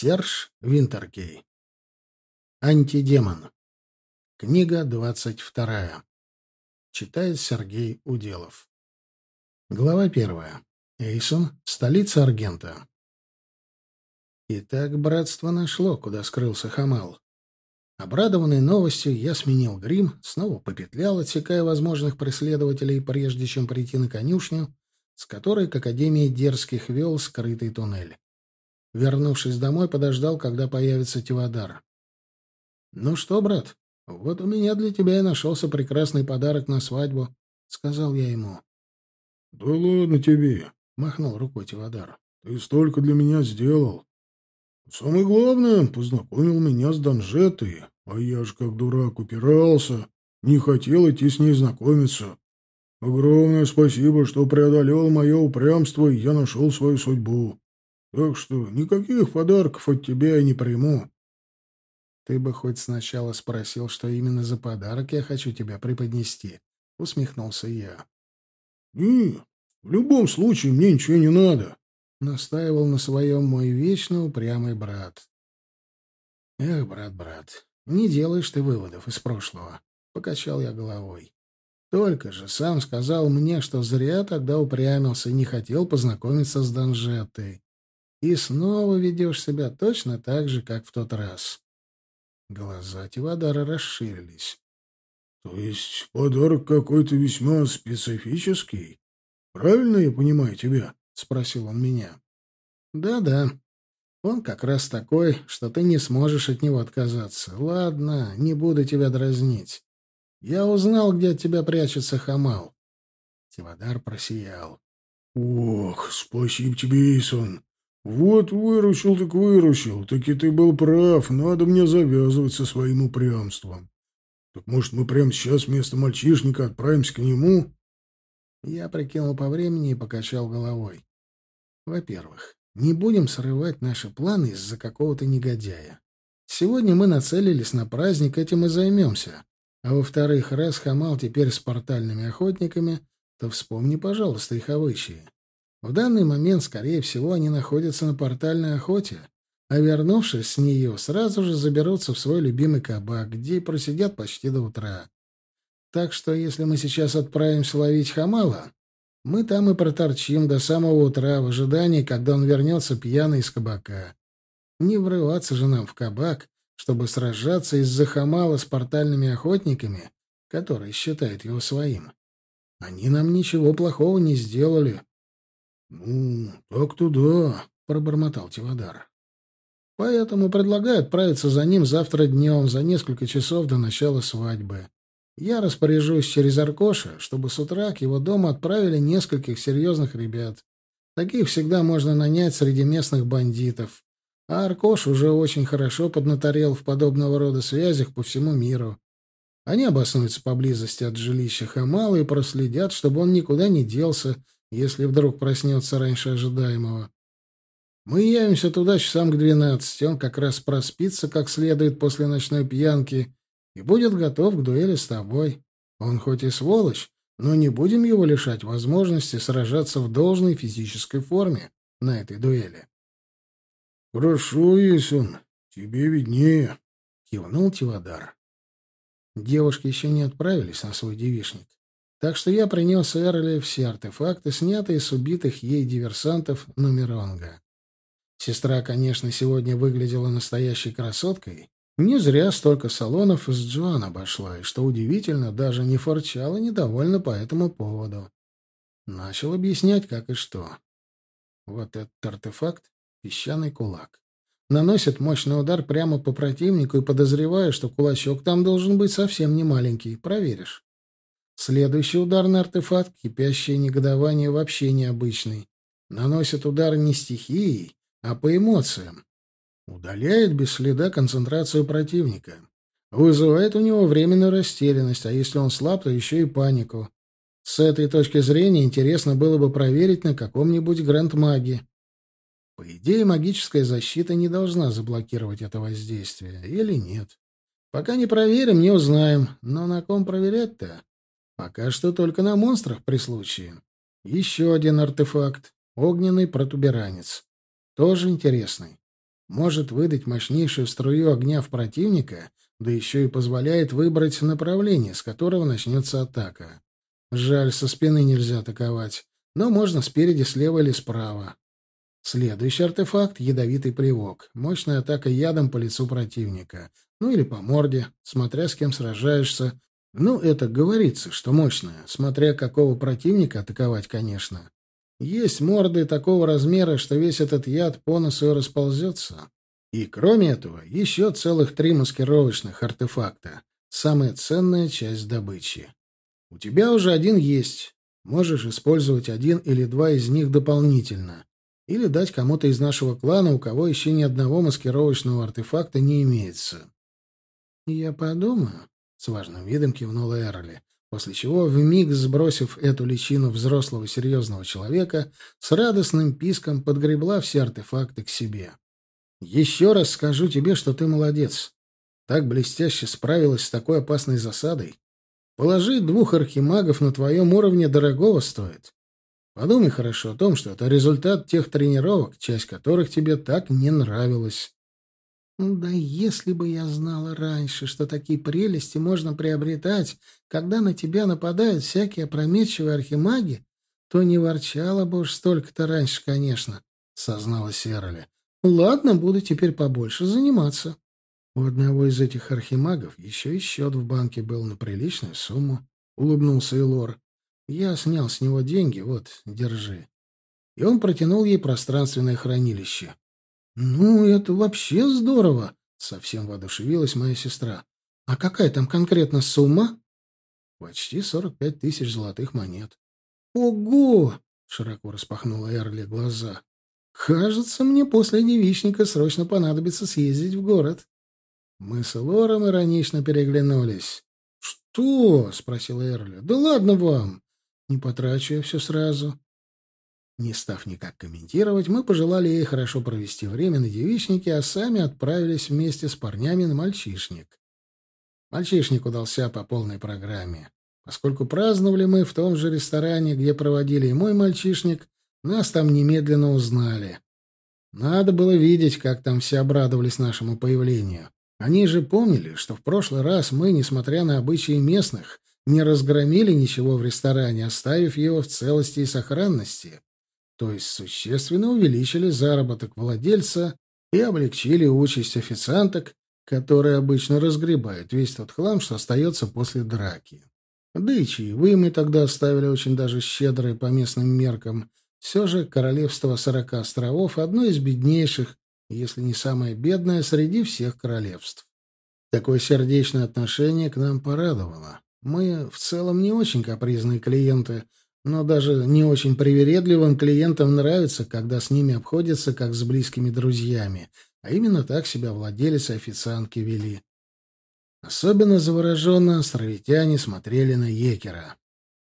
Серж Винтергей. Антидемон. Книга двадцать вторая. Читает Сергей Уделов. Глава первая. Эйсон, столица Аргента. Итак, братство нашло, куда скрылся Хамал. Обрадованный новостью, я сменил грим, снова попетлял, отсекая возможных преследователей, прежде чем прийти на конюшню, с которой к Академии Дерзких вел скрытый туннель. Вернувшись домой, подождал, когда появится Тивадар. «Ну что, брат, вот у меня для тебя и нашелся прекрасный подарок на свадьбу», — сказал я ему. «Да ладно тебе», — махнул рукой Тивадар. «Ты столько для меня сделал. Самое главное, познакомил меня с Данжетой, а я ж как дурак упирался, не хотел идти с ней знакомиться. Огромное спасибо, что преодолел мое упрямство, и я нашел свою судьбу. Так что никаких подарков от тебя я не приму. Ты бы хоть сначала спросил, что именно за подарок я хочу тебя преподнести, — усмехнулся я. — Не, в любом случае мне ничего не надо, — настаивал на своем мой вечно упрямый брат. — Эх, брат, брат, не делаешь ты выводов из прошлого, — покачал я головой. Только же сам сказал мне, что зря тогда упрямился и не хотел познакомиться с Данжетой. И снова ведешь себя точно так же, как в тот раз. Глаза Тивадара расширились. — То есть подарок какой-то весьма специфический? Правильно я понимаю тебя? — спросил он меня. «Да — Да-да. Он как раз такой, что ты не сможешь от него отказаться. Ладно, не буду тебя дразнить. Я узнал, где от тебя прячется Хамал. Тивадар просиял. — Ох, спасибо тебе, Исон. «Вот выручил так выручил, так и ты был прав, надо мне завязывать со своим упрямством. Так может, мы прямо сейчас вместо мальчишника отправимся к нему?» Я прикинул по времени и покачал головой. «Во-первых, не будем срывать наши планы из-за какого-то негодяя. Сегодня мы нацелились на праздник, этим и займемся. А во-вторых, раз Хамал теперь с портальными охотниками, то вспомни, пожалуйста, их обычаи. В данный момент, скорее всего, они находятся на портальной охоте, а вернувшись с нее, сразу же заберутся в свой любимый кабак, где и просидят почти до утра. Так что, если мы сейчас отправимся ловить Хамала, мы там и проторчим до самого утра в ожидании, когда он вернется пьяный из кабака. Не врываться же нам в кабак, чтобы сражаться из-за Хамала с портальными охотниками, которые считают его своим. Они нам ничего плохого не сделали, «Ну, так-то да», — пробормотал Тивадар. «Поэтому предлагаю отправиться за ним завтра днем, за несколько часов до начала свадьбы. Я распоряжусь через Аркоша, чтобы с утра к его дому отправили нескольких серьезных ребят. Таких всегда можно нанять среди местных бандитов. А Аркош уже очень хорошо поднаторел в подобного рода связях по всему миру. Они обоснуются поблизости от жилища Хамала и проследят, чтобы он никуда не делся, если вдруг проснется раньше ожидаемого. Мы явимся туда часам к двенадцати, он как раз проспится как следует после ночной пьянки и будет готов к дуэли с тобой. Он хоть и сволочь, но не будем его лишать возможности сражаться в должной физической форме на этой дуэли. — Хорошо, Есен, тебе виднее, — кивнул Тивадар. Девушки еще не отправились на свой девишник. Так что я принес Эрли все артефакты, снятые с убитых ей диверсантов Нумеронга. Сестра, конечно, сегодня выглядела настоящей красоткой. Не зря столько салонов с Джоан обошла, и, что удивительно, даже не форчала недовольна по этому поводу. Начал объяснять, как и что. Вот этот артефакт — песчаный кулак. Наносит мощный удар прямо по противнику, и подозреваю, что кулачок там должен быть совсем не маленький. Проверишь. Следующий ударный артефакт, кипящее негодование вообще необычный. Наносит удар не стихией, а по эмоциям. Удаляет без следа концентрацию противника. Вызывает у него временную растерянность, а если он слаб, то еще и панику. С этой точки зрения интересно было бы проверить на каком-нибудь гранд-маге. По идее, магическая защита не должна заблокировать это воздействие. Или нет? Пока не проверим, не узнаем. Но на ком проверять-то? Пока что только на монстрах при случае. Еще один артефакт. Огненный протуберанец. Тоже интересный. может выдать мощнейшую струю огня в противника, да еще и позволяет выбрать направление, с которого начнется атака. Жаль, со спины нельзя атаковать, но можно спереди, слева или справа. Следующий артефакт — ядовитый привок. Мощная атака ядом по лицу противника. Ну или по морде, смотря с кем сражаешься. Ну, это говорится, что мощная, смотря какого противника атаковать, конечно. Есть морды такого размера, что весь этот яд по носу расползется. И кроме этого, еще целых три маскировочных артефакта. Самая ценная часть добычи. У тебя уже один есть. Можешь использовать один или два из них дополнительно. Или дать кому-то из нашего клана, у кого еще ни одного маскировочного артефакта не имеется. «Я подумаю», — с важным видом кивнула Эрли после чего, вмиг сбросив эту личину взрослого серьезного человека, с радостным писком подгребла все артефакты к себе. «Еще раз скажу тебе, что ты молодец. Так блестяще справилась с такой опасной засадой. Положить двух архимагов на твоем уровне дорогого стоит. Подумай хорошо о том, что это результат тех тренировок, часть которых тебе так не нравилась. Да если бы я знала раньше, что такие прелести можно приобретать, когда на тебя нападают всякие опрометчивые архимаги, то не ворчала бы уж столько-то раньше, конечно, — созналась Эрли. Ладно, буду теперь побольше заниматься. У одного из этих архимагов еще и счет в банке был на приличную сумму, — улыбнулся Илор. Я снял с него деньги, вот, держи. И он протянул ей пространственное хранилище. «Ну, это вообще здорово!» — совсем воодушевилась моя сестра. «А какая там конкретно сумма?» «Почти сорок пять тысяч золотых монет». «Ого!» — широко распахнула Эрли глаза. «Кажется, мне после девичника срочно понадобится съездить в город». Мы с Лором иронично переглянулись. «Что?» — спросила Эрли. «Да ладно вам! Не потрачу я все сразу. Не став никак комментировать, мы пожелали ей хорошо провести время на девичнике, а сами отправились вместе с парнями на мальчишник. Мальчишник удался по полной программе. Поскольку праздновали мы в том же ресторане, где проводили и мой мальчишник, нас там немедленно узнали. Надо было видеть, как там все обрадовались нашему появлению. Они же помнили, что в прошлый раз мы, несмотря на обычаи местных, не разгромили ничего в ресторане, оставив его в целости и сохранности то есть существенно увеличили заработок владельца и облегчили участь официанток, которые обычно разгребают весь тот хлам, что остается после драки. Да и чаевые мы тогда оставили очень даже щедрые по местным меркам. Все же королевство сорока островов — одно из беднейших, если не самое бедное, среди всех королевств. Такое сердечное отношение к нам порадовало. Мы в целом не очень капризные клиенты — но даже не очень привередливым клиентам нравится, когда с ними обходятся как с близкими друзьями, а именно так себя владелец и официантки вели. Особенно завороженно островитяне смотрели на Екера.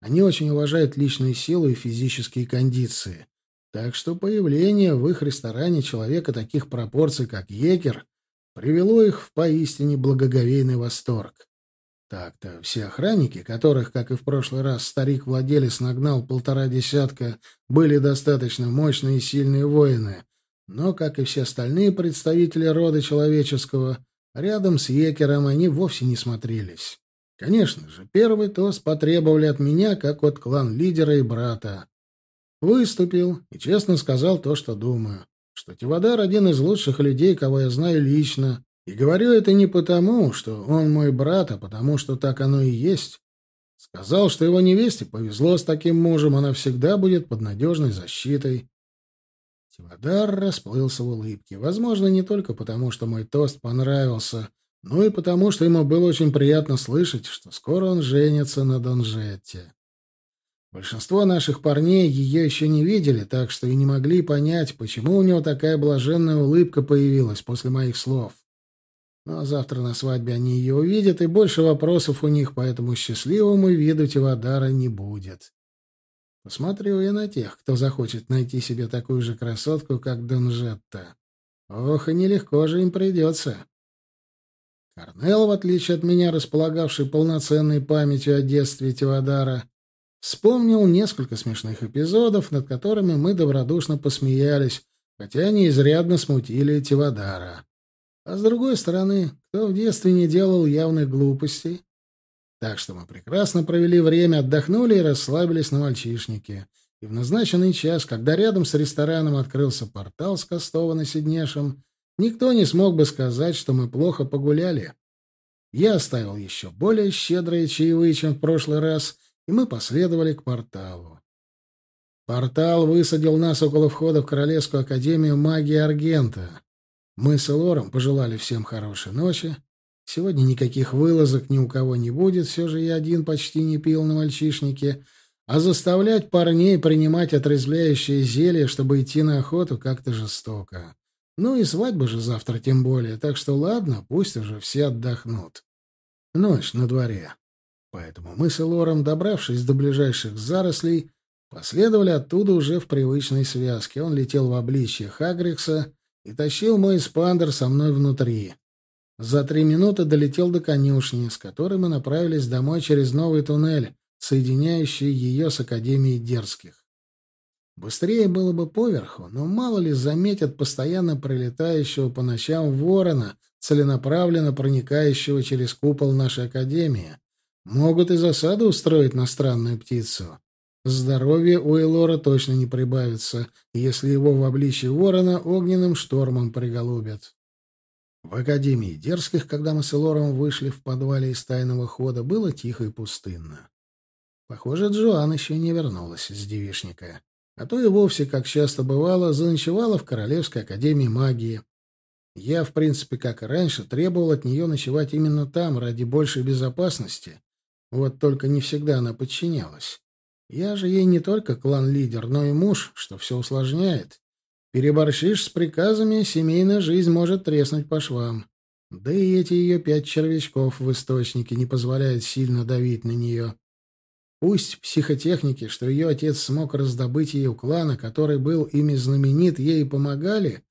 Они очень уважают личную силу и физические кондиции, так что появление в их ресторане человека таких пропорций, как Екер, привело их в поистине благоговейный восторг. Так-то все охранники, которых, как и в прошлый раз, старик-владелец нагнал полтора десятка, были достаточно мощные и сильные воины, но, как и все остальные представители рода человеческого, рядом с Екером они вовсе не смотрелись. Конечно же, первый тост потребовали от меня, как от клан-лидера и брата. Выступил и честно сказал то, что думаю, что Тивадар — один из лучших людей, кого я знаю лично, и говорю это не потому, что он мой брат, а потому, что так оно и есть. Сказал, что его невесте повезло с таким мужем, она всегда будет под надежной защитой. Тивадар расплылся в улыбке. Возможно, не только потому, что мой тост понравился, но и потому, что ему было очень приятно слышать, что скоро он женится на Донжетте. Большинство наших парней ее еще не видели, так что и не могли понять, почему у него такая блаженная улыбка появилась после моих слов. Но завтра на свадьбе они ее увидят, и больше вопросов у них по этому счастливому виду Тивадара не будет. Посмотрю я на тех, кто захочет найти себе такую же красотку, как Донжетта. Ох, и нелегко же им придется. Корнел, в отличие от меня, располагавший полноценной памятью о детстве Тивадара, вспомнил несколько смешных эпизодов, над которыми мы добродушно посмеялись, хотя они изрядно смутили Тивадара. А с другой стороны, кто в детстве не делал явных глупостей? Так что мы прекрасно провели время, отдохнули и расслабились на мальчишнике. И в назначенный час, когда рядом с рестораном открылся портал с Костова на Сиднешем, никто не смог бы сказать, что мы плохо погуляли. Я оставил еще более щедрые чаевые, чем в прошлый раз, и мы последовали к порталу. Портал высадил нас около входа в Королевскую Академию Магии Аргента. Мы с Элором пожелали всем хорошей ночи. Сегодня никаких вылазок ни у кого не будет, все же я один почти не пил на мальчишнике, а заставлять парней принимать отрезвляющее зелье, чтобы идти на охоту, как-то жестоко. Ну и свадьба же завтра тем более, так что ладно, пусть уже все отдохнут. Ночь на дворе. Поэтому мы с Элором, добравшись до ближайших зарослей, последовали оттуда уже в привычной связке. Он летел в обличье Хагрикса и тащил мой спандер со мной внутри. За три минуты долетел до конюшни, с которой мы направились домой через новый туннель, соединяющий ее с Академией Дерзких. Быстрее было бы поверху, но мало ли заметят постоянно прилетающего по ночам ворона, целенаправленно проникающего через купол нашей Академии. Могут и засаду устроить на странную птицу. Здоровье у Элора точно не прибавится, если его в обличье ворона огненным штормом приголубят. В Академии Дерзких, когда мы с Элором вышли в подвале из тайного хода, было тихо и пустынно. Похоже, Джоан еще не вернулась с девишника. А то и вовсе, как часто бывало, заночевала в Королевской Академии Магии. Я, в принципе, как и раньше, требовал от нее ночевать именно там, ради большей безопасности. Вот только не всегда она подчинялась. Я же ей не только клан-лидер, но и муж, что все усложняет. Переборщишь с приказами, семейная жизнь может треснуть по швам. Да и эти ее пять червячков в источнике не позволяют сильно давить на нее. Пусть психотехники, что ее отец смог раздобыть ей у клана, который был ими знаменит, ей помогали,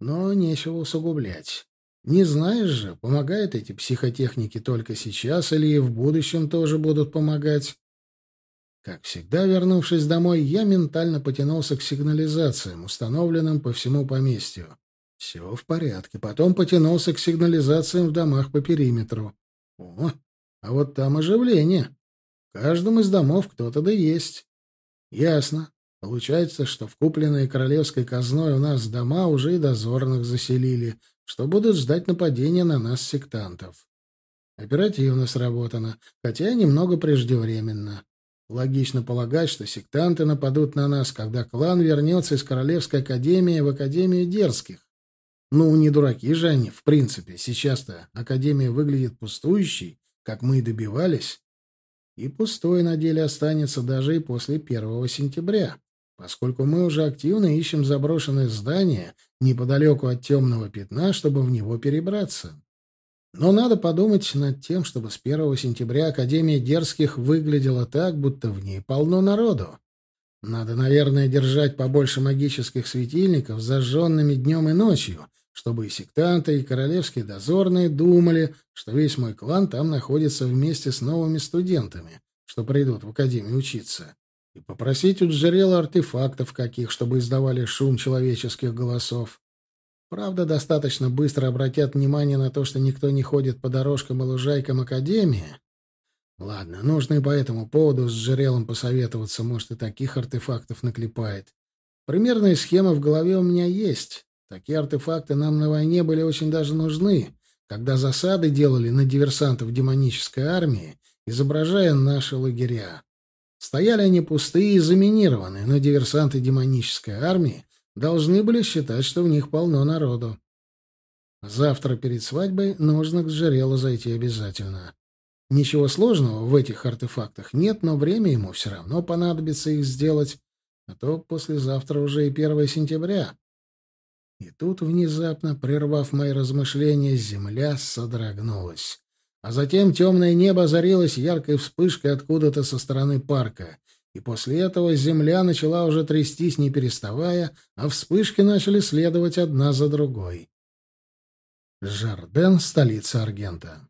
но нечего усугублять. Не знаешь же, помогают эти психотехники только сейчас или и в будущем тоже будут помогать. Как всегда, вернувшись домой, я ментально потянулся к сигнализациям, установленным по всему поместью. Все в порядке. Потом потянулся к сигнализациям в домах по периметру. О, а вот там оживление. В каждом из домов кто-то да есть. Ясно. Получается, что в купленные королевской казной у нас дома уже и дозорных заселили, что будут ждать нападения на нас сектантов. Оперативно сработано, хотя немного преждевременно. Логично полагать, что сектанты нападут на нас, когда клан вернется из Королевской Академии в Академию Дерзких. Ну, не дураки же они, в принципе. Сейчас-то Академия выглядит пустующей, как мы и добивались. И пустой на деле останется даже и после первого сентября, поскольку мы уже активно ищем заброшенное здание неподалеку от темного пятна, чтобы в него перебраться. Но надо подумать над тем, чтобы с первого сентября Академия Дерзких выглядела так, будто в ней полно народу. Надо, наверное, держать побольше магических светильников зажженными днем и ночью, чтобы и сектанты, и королевские дозорные думали, что весь мой клан там находится вместе с новыми студентами, что придут в академию учиться, и попросить у Джерела артефактов каких, чтобы издавали шум человеческих голосов. Правда, достаточно быстро обратят внимание на то, что никто не ходит по дорожкам и лужайкам Академии. Ладно, нужно и по этому поводу с Джерелом посоветоваться, может, и таких артефактов наклепает. Примерная схема в голове у меня есть. Такие артефакты нам на войне были очень даже нужны, когда засады делали на диверсантов демонической армии, изображая наши лагеря. Стояли они пустые и заминированные, но диверсанты демонической армии должны были считать, что в них полно народу. Завтра перед свадьбой нужно к Джерелу зайти обязательно. Ничего сложного в этих артефактах нет, но время ему все равно понадобится их сделать, а то послезавтра уже и 1 сентября. И тут, внезапно, прервав мои размышления, земля содрогнулась. А затем темное небо озарилось яркой вспышкой откуда-то со стороны парка. И после этого земля начала уже трястись, не переставая, а вспышки начали следовать одна за другой. Жарден — столица Аргента.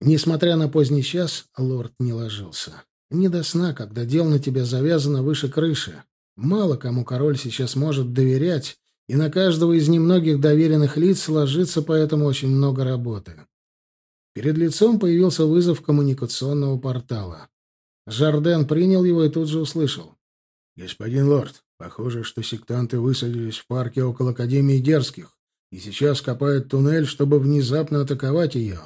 Несмотря на поздний час, лорд не ложился. Не до сна, когда дел на тебя завязано выше крыши. Мало кому король сейчас может доверять, и на каждого из немногих доверенных лиц ложится поэтому очень много работы. Перед лицом появился вызов коммуникационного портала. Жарден принял его и тут же услышал. «Господин лорд, похоже, что сектанты высадились в парке около Академии Дерзких и сейчас копают туннель, чтобы внезапно атаковать ее».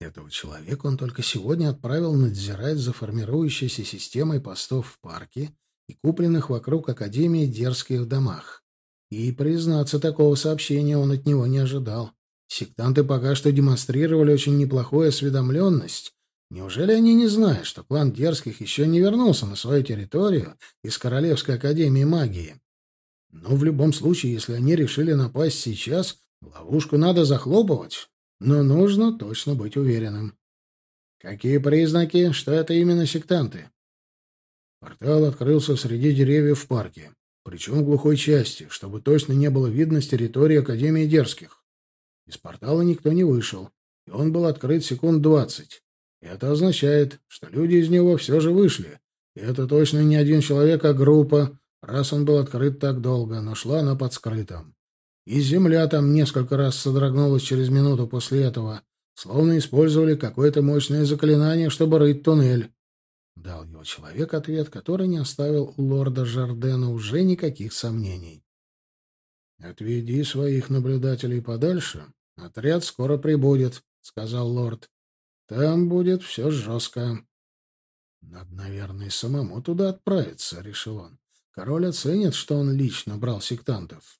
Этого человека он только сегодня отправил надзирать за формирующейся системой постов в парке и купленных вокруг Академии дерзких домах. И, признаться, такого сообщения он от него не ожидал. Сектанты пока что демонстрировали очень неплохую осведомленность. Неужели они не знают, что клан Дерзких еще не вернулся на свою территорию из Королевской Академии Магии? Но в любом случае, если они решили напасть сейчас, ловушку надо захлопывать. Но нужно точно быть уверенным. Какие признаки, что это именно сектанты? Портал открылся среди деревьев в парке, причем в глухой части, чтобы точно не было видно с территории Академии Дерзких. Из портала никто не вышел, и он был открыт секунд двадцать. Это означает, что люди из него все же вышли. И это точно не один человек, а группа, раз он был открыт так долго, но шла она под скрытым. И земля там несколько раз содрогнулась через минуту после этого, словно использовали какое-то мощное заклинание, чтобы рыть туннель. Дал его человек ответ, который не оставил у лорда Жардена уже никаких сомнений. «Отведи своих наблюдателей подальше. Отряд скоро прибудет», — сказал лорд. «Там будет все жестко». «Надо, наверное, самому туда отправиться», — решил он. «Король оценит, что он лично брал сектантов».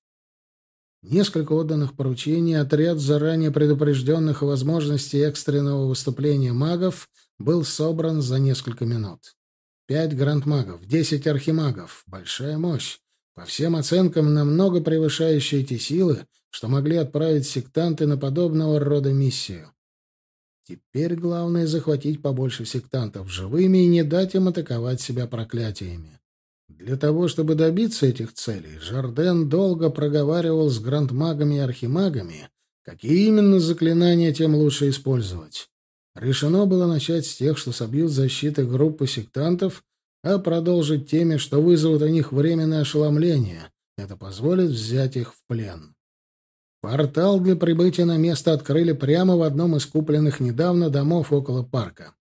Несколько отданных поручений, отряд заранее предупрежденных о возможности экстренного выступления магов был собран за несколько минут. Пять грандмагов, десять архимагов. Большая мощь. По всем оценкам, намного превышающие те силы, что могли отправить сектанты на подобного рода миссию. Теперь главное — захватить побольше сектантов живыми и не дать им атаковать себя проклятиями. Для того, чтобы добиться этих целей, Жарден долго проговаривал с грандмагами и архимагами, какие именно заклинания тем лучше использовать. Решено было начать с тех, что собьют защиты группы сектантов, а продолжить теми, что вызовут у них временное ошеломление. Это позволит взять их в плен. Портал для прибытия на место открыли прямо в одном из купленных недавно домов около парка.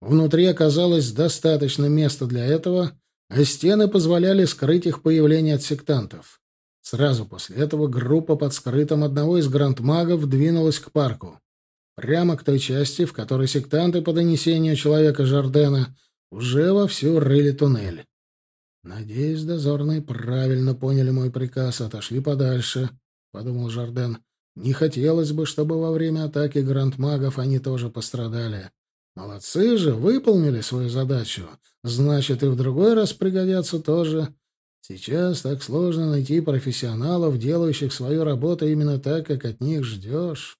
Внутри оказалось достаточно места для этого, а стены позволяли скрыть их появление от сектантов. Сразу после этого группа под скрытым одного из грандмагов двинулась к парку прямо к той части, в которой сектанты по донесению человека Жардена уже вовсю рыли туннель. «Надеюсь, дозорные правильно поняли мой приказ, отошли подальше», — подумал Жарден. «Не хотелось бы, чтобы во время атаки грандмагов они тоже пострадали. Молодцы же, выполнили свою задачу. Значит, и в другой раз пригодятся тоже. Сейчас так сложно найти профессионалов, делающих свою работу именно так, как от них ждешь».